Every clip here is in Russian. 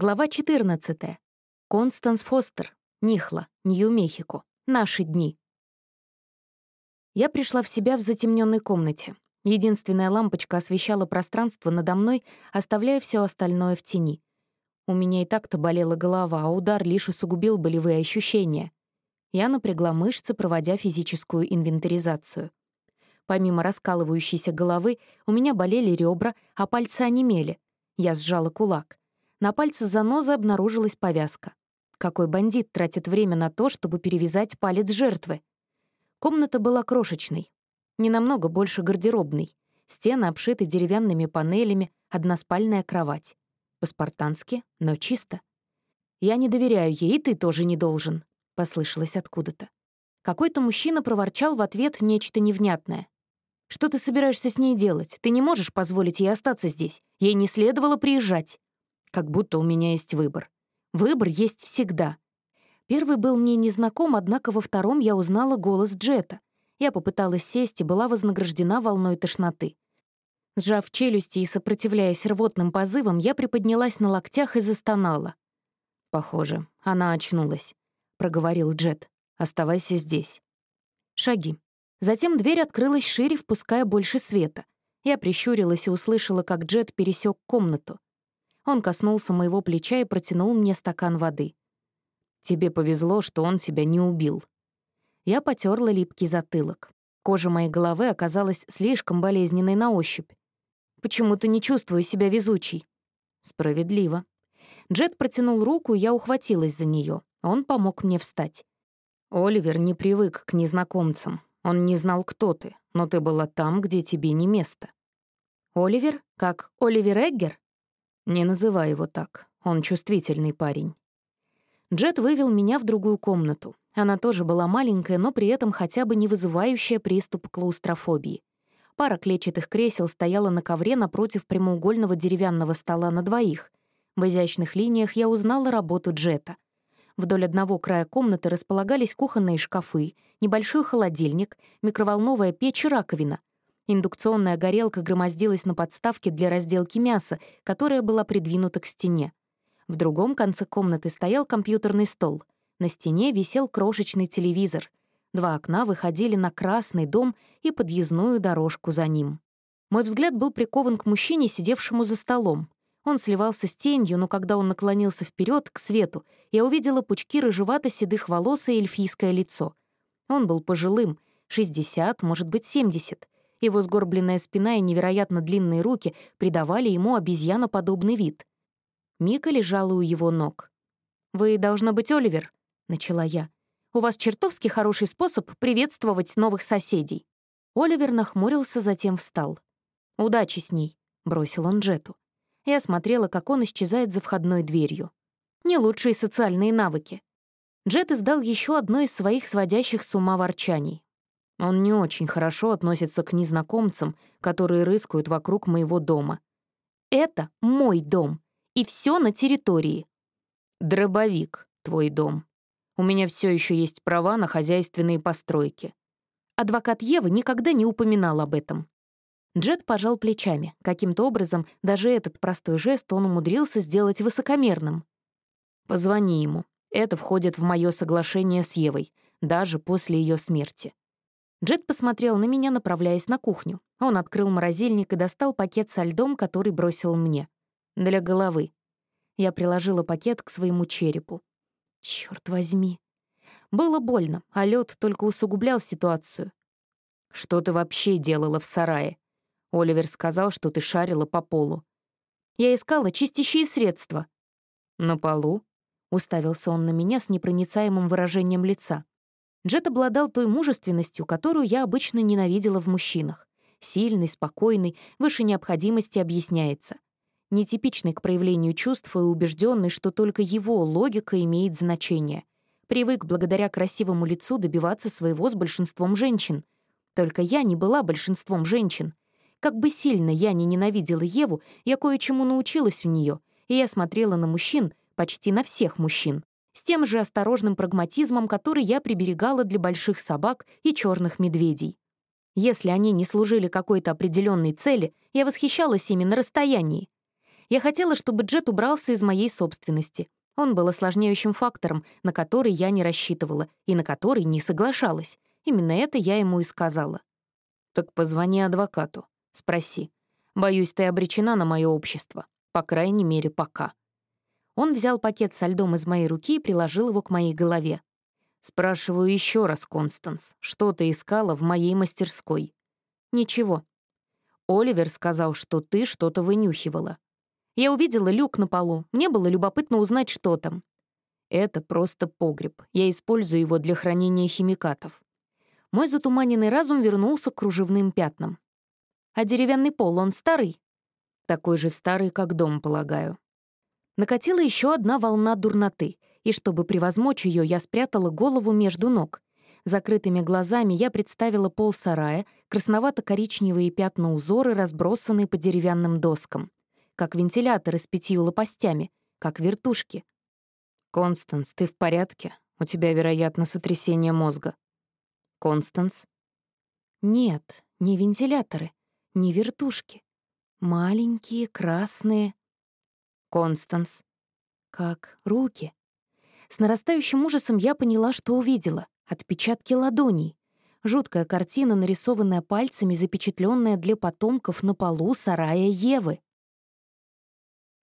Глава 14. Констанс Фостер. Нихла, Нью-Мехико. Наши дни. Я пришла в себя в затемненной комнате. Единственная лампочка освещала пространство надо мной, оставляя все остальное в тени. У меня и так-то болела голова, а удар лишь усугубил болевые ощущения. Я напрягла мышцы, проводя физическую инвентаризацию. Помимо раскалывающейся головы, у меня болели ребра, а пальцы онемели. Я сжала кулак. На пальце занозы обнаружилась повязка. Какой бандит тратит время на то, чтобы перевязать палец жертвы? Комната была крошечной, не намного больше гардеробной. Стены обшиты деревянными панелями, односпальная кровать. По-спартански, но чисто. «Я не доверяю ей, ты тоже не должен», — послышалось откуда-то. Какой-то мужчина проворчал в ответ нечто невнятное. «Что ты собираешься с ней делать? Ты не можешь позволить ей остаться здесь. Ей не следовало приезжать». Как будто у меня есть выбор. Выбор есть всегда. Первый был мне незнаком, однако во втором я узнала голос Джета. Я попыталась сесть и была вознаграждена волной тошноты. Сжав челюсти и сопротивляясь рвотным позывам, я приподнялась на локтях и застонала. «Похоже, она очнулась», — проговорил Джет. «Оставайся здесь». Шаги. Затем дверь открылась шире, впуская больше света. Я прищурилась и услышала, как Джет пересек комнату. Он коснулся моего плеча и протянул мне стакан воды. «Тебе повезло, что он тебя не убил». Я потерла липкий затылок. Кожа моей головы оказалась слишком болезненной на ощупь. «Почему-то не чувствую себя везучей». «Справедливо». Джет протянул руку, и я ухватилась за нее. Он помог мне встать. «Оливер не привык к незнакомцам. Он не знал, кто ты, но ты была там, где тебе не место». «Оливер? Как Оливер Эггер?» «Не называй его так. Он чувствительный парень». Джет вывел меня в другую комнату. Она тоже была маленькая, но при этом хотя бы не вызывающая приступ клаустрофобии. Пара клетчатых кресел стояла на ковре напротив прямоугольного деревянного стола на двоих. В изящных линиях я узнала работу Джета. Вдоль одного края комнаты располагались кухонные шкафы, небольшой холодильник, микроволновая печь и раковина. Индукционная горелка громоздилась на подставке для разделки мяса, которая была придвинута к стене. В другом конце комнаты стоял компьютерный стол. На стене висел крошечный телевизор. Два окна выходили на красный дом и подъездную дорожку за ним. Мой взгляд был прикован к мужчине, сидевшему за столом. Он сливался с тенью, но когда он наклонился вперед к свету, я увидела пучки рыжевато-седых волос и эльфийское лицо. Он был пожилым, 60, может быть, 70. Его сгорбленная спина и невероятно длинные руки придавали ему обезьяноподобный вид. Мика лежала у его ног. «Вы, должно быть, Оливер», — начала я. «У вас чертовски хороший способ приветствовать новых соседей». Оливер нахмурился, затем встал. «Удачи с ней», — бросил он Джету. Я смотрела, как он исчезает за входной дверью. Не лучшие социальные навыки. Джет издал еще одно из своих сводящих с ума ворчаний. Он не очень хорошо относится к незнакомцам, которые рыскают вокруг моего дома. Это мой дом, и все на территории. Дробовик, твой дом. У меня все еще есть права на хозяйственные постройки. Адвокат Евы никогда не упоминал об этом. Джет пожал плечами. Каким-то образом даже этот простой жест он умудрился сделать высокомерным. «Позвони ему. Это входит в мое соглашение с Евой, даже после ее смерти. Джет посмотрел на меня, направляясь на кухню. Он открыл морозильник и достал пакет со льдом, который бросил мне. Для головы. Я приложила пакет к своему черепу. Черт возьми. Было больно, а лед только усугублял ситуацию. «Что ты вообще делала в сарае?» Оливер сказал, что ты шарила по полу. «Я искала чистящие средства». «На полу?» — уставился он на меня с непроницаемым выражением лица. Джет обладал той мужественностью, которую я обычно ненавидела в мужчинах. Сильный, спокойный, выше необходимости объясняется. Нетипичный к проявлению чувств и убежденный, что только его логика имеет значение. Привык благодаря красивому лицу добиваться своего с большинством женщин. Только я не была большинством женщин. Как бы сильно я не ненавидела Еву, я кое-чему научилась у нее, и я смотрела на мужчин, почти на всех мужчин, с тем же осторожным прагматизмом, который я приберегала для больших собак и черных медведей. Если они не служили какой-то определенной цели, я восхищалась ими на расстоянии. Я хотела, чтобы Джет убрался из моей собственности. Он был осложняющим фактором, на который я не рассчитывала и на который не соглашалась. Именно это я ему и сказала. «Так позвони адвокату. Спроси. Боюсь, ты обречена на мое общество. По крайней мере, пока». Он взял пакет со льдом из моей руки и приложил его к моей голове. «Спрашиваю еще раз, Констанс, что ты искала в моей мастерской?» «Ничего». «Оливер сказал, что ты что-то вынюхивала. Я увидела люк на полу. Мне было любопытно узнать, что там. Это просто погреб. Я использую его для хранения химикатов. Мой затуманенный разум вернулся к кружевным пятнам. А деревянный пол, он старый? Такой же старый, как дом, полагаю. Накатила еще одна волна дурноты, и чтобы превозмочь ее, я спрятала голову между ног. Закрытыми глазами я представила пол сарая, красновато-коричневые пятна узоры, разбросанные по деревянным доскам как вентиляторы с пятью лопастями, как вертушки. «Констанс, ты в порядке? У тебя, вероятно, сотрясение мозга». «Констанс?» «Нет, не вентиляторы, не вертушки. Маленькие, красные». «Констанс?» «Как руки». С нарастающим ужасом я поняла, что увидела. Отпечатки ладоней. Жуткая картина, нарисованная пальцами, запечатленная для потомков на полу сарая Евы.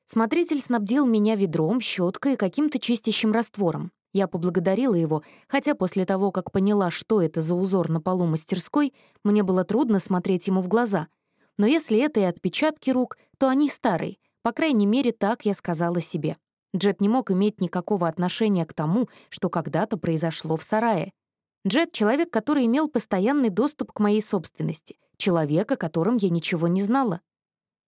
Смотритель снабдил меня ведром, щеткой и каким-то чистящим раствором. Я поблагодарила его, хотя после того, как поняла, что это за узор на полу мастерской, мне было трудно смотреть ему в глаза. Но если это и отпечатки рук, то они старые. По крайней мере, так я сказала себе. Джет не мог иметь никакого отношения к тому, что когда-то произошло в сарае. Джет — человек, который имел постоянный доступ к моей собственности, человек, о котором я ничего не знала.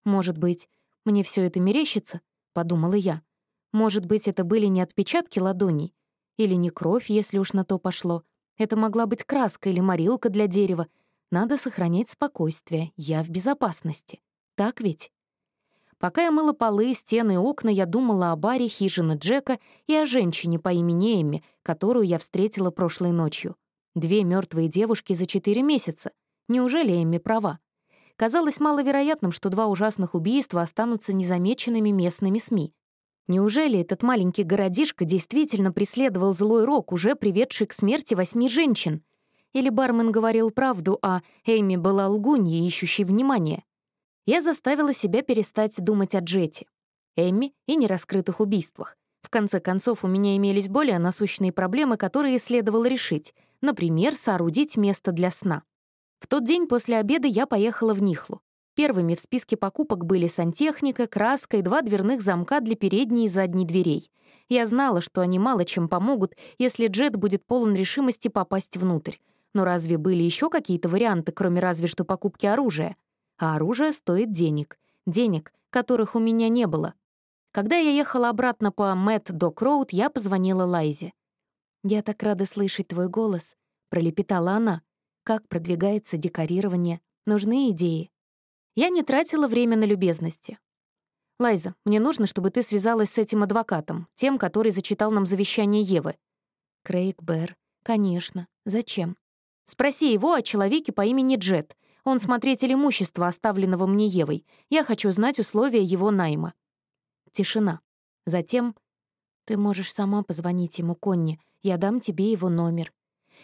Может быть, мне все это мерещится, подумала я. Может быть, это были не отпечатки ладоней? Или не кровь, если уж на то пошло? Это могла быть краска или морилка для дерева. Надо сохранять спокойствие, я в безопасности. Так ведь? Пока я мыла полы, стены и окна, я думала о баре хижины Джека и о женщине по имени Эмми, которую я встретила прошлой ночью. Две мертвые девушки за четыре месяца. Неужели Эмми права? казалось маловероятным, что два ужасных убийства останутся незамеченными местными СМИ. Неужели этот маленький городишко действительно преследовал злой рок, уже приведший к смерти восьми женщин? Или бармен говорил правду, а Эми была лгуньей, ищущей внимания? Я заставила себя перестать думать о Джете, Эмми и нераскрытых убийствах. В конце концов, у меня имелись более насущные проблемы, которые следовало решить. Например, соорудить место для сна. В тот день после обеда я поехала в Нихлу. Первыми в списке покупок были сантехника, краска и два дверных замка для передней и задней дверей. Я знала, что они мало чем помогут, если Джет будет полон решимости попасть внутрь. Но разве были еще какие-то варианты, кроме разве что покупки оружия? А оружие стоит денег. Денег, которых у меня не было. Когда я ехала обратно по Мэтт Док Роуд, я позвонила Лайзе. «Я так рада слышать твой голос», — пролепетала она как продвигается декорирование, нужны идеи. Я не тратила время на любезности. «Лайза, мне нужно, чтобы ты связалась с этим адвокатом, тем, который зачитал нам завещание Евы». «Крейг Берр. Конечно. Зачем?» «Спроси его о человеке по имени Джет. Он смотритель имущества, оставленного мне Евой. Я хочу знать условия его найма». Тишина. Затем... «Ты можешь сама позвонить ему, Конни. Я дам тебе его номер.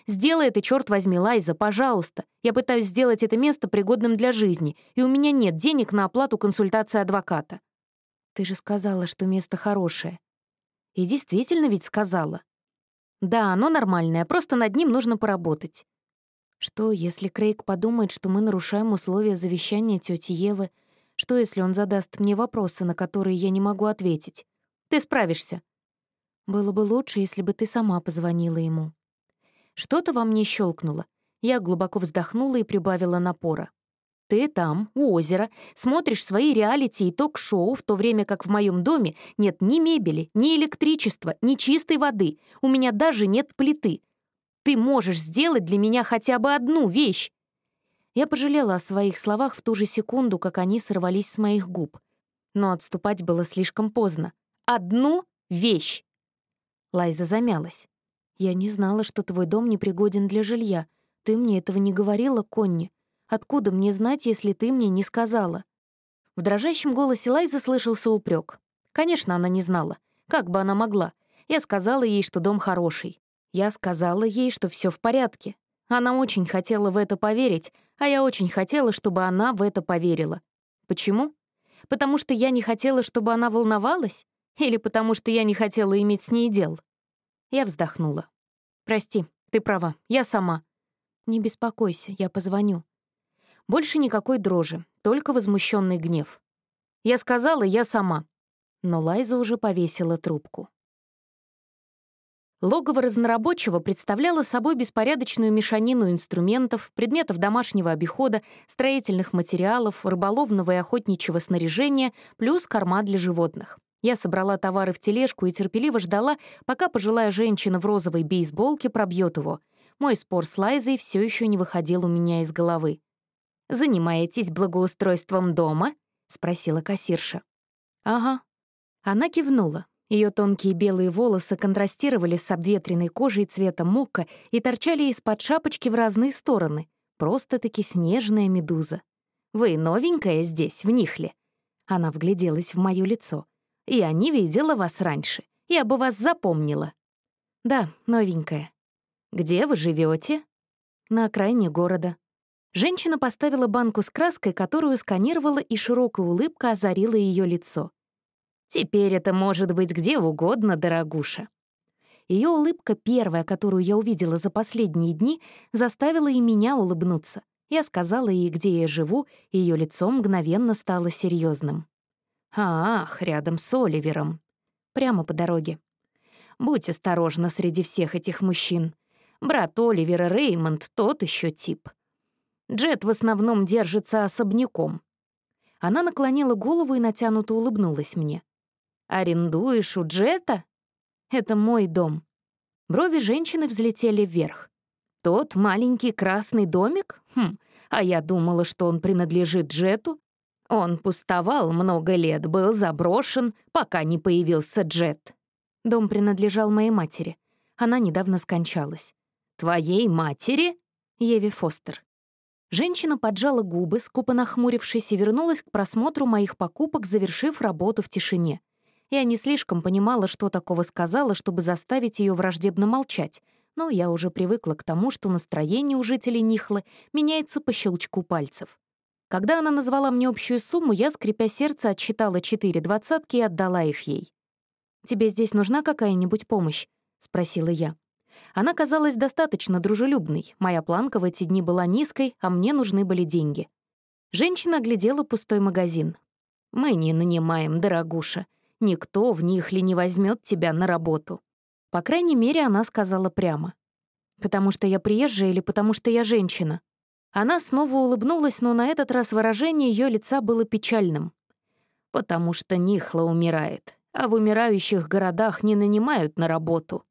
Сделай это, черт возьми, Лайза, пожалуйста. Я пытаюсь сделать это место пригодным для жизни, и у меня нет денег на оплату консультации адвоката. Ты же сказала, что место хорошее. И действительно ведь сказала. Да, оно нормальное, просто над ним нужно поработать. Что, если Крейг подумает, что мы нарушаем условия завещания тети Евы? Что, если он задаст мне вопросы, на которые я не могу ответить? Ты справишься. Было бы лучше, если бы ты сама позвонила ему. Что-то во мне щелкнуло. Я глубоко вздохнула и прибавила напора. Ты там, у озера, смотришь свои реалити и ток-шоу, в то время как в моем доме нет ни мебели, ни электричества, ни чистой воды. У меня даже нет плиты. Ты можешь сделать для меня хотя бы одну вещь. Я пожалела о своих словах в ту же секунду, как они сорвались с моих губ. Но отступать было слишком поздно. Одну вещь. Лайза замялась. «Я не знала, что твой дом непригоден для жилья. Ты мне этого не говорила, Конни. Откуда мне знать, если ты мне не сказала?» В дрожащем голосе Лайзы слышался упрек. Конечно, она не знала. Как бы она могла? Я сказала ей, что дом хороший. Я сказала ей, что все в порядке. Она очень хотела в это поверить, а я очень хотела, чтобы она в это поверила. Почему? Потому что я не хотела, чтобы она волновалась? Или потому что я не хотела иметь с ней дел? Я вздохнула. «Прости, ты права, я сама». «Не беспокойся, я позвоню». Больше никакой дрожи, только возмущенный гнев. Я сказала, я сама. Но Лайза уже повесила трубку. Логово разнорабочего представляло собой беспорядочную мешанину инструментов, предметов домашнего обихода, строительных материалов, рыболовного и охотничьего снаряжения, плюс корма для животных. Я собрала товары в тележку и терпеливо ждала, пока пожилая женщина в розовой бейсболке пробьет его. Мой спор с Лайзой все еще не выходил у меня из головы. «Занимаетесь благоустройством дома?» — спросила кассирша. «Ага». Она кивнула. Ее тонкие белые волосы контрастировали с обветренной кожей цвета мока и торчали из-под шапочки в разные стороны. Просто-таки снежная медуза. «Вы новенькая здесь, в Нихле?» Она вгляделась в моё лицо. «Я не видела вас раньше. Я бы вас запомнила». «Да, новенькая». «Где вы живете? «На окраине города». Женщина поставила банку с краской, которую сканировала, и широкая улыбка озарила ее лицо. Теперь это может быть где угодно, дорогуша». Ее улыбка, первая, которую я увидела за последние дни, заставила и меня улыбнуться. Я сказала ей, где я живу, и ее лицо мгновенно стало серьезным. «Ах, рядом с Оливером. Прямо по дороге. Будь осторожна среди всех этих мужчин. Брат Оливера Реймонд тот еще тип. Джет в основном держится особняком». Она наклонила голову и натянуто улыбнулась мне. Арендуешь у Джета? Это мой дом. Брови женщины взлетели вверх. Тот маленький красный домик? Хм, а я думала, что он принадлежит Джету. Он пустовал много лет, был заброшен, пока не появился Джет. Дом принадлежал моей матери. Она недавно скончалась. «Твоей матери?» Еви Фостер. Женщина поджала губы, скупо нахмурившись, и вернулась к просмотру моих покупок, завершив работу в тишине. Я не слишком понимала, что такого сказала, чтобы заставить ее враждебно молчать, но я уже привыкла к тому, что настроение у жителей Нихлы меняется по щелчку пальцев. Когда она назвала мне общую сумму, я, скрипя сердце, отсчитала четыре двадцатки и отдала их ей. «Тебе здесь нужна какая-нибудь помощь?» — спросила я. Она казалась достаточно дружелюбной. Моя планка в эти дни была низкой, а мне нужны были деньги. Женщина оглядела пустой магазин. «Мы не нанимаем, дорогуша. Никто в них ли не возьмет тебя на работу. По крайней мере, она сказала прямо. «Потому что я приезжая или потому что я женщина?» Она снова улыбнулась, но на этот раз выражение ее лица было печальным. «Потому что Нихла умирает, а в умирающих городах не нанимают на работу».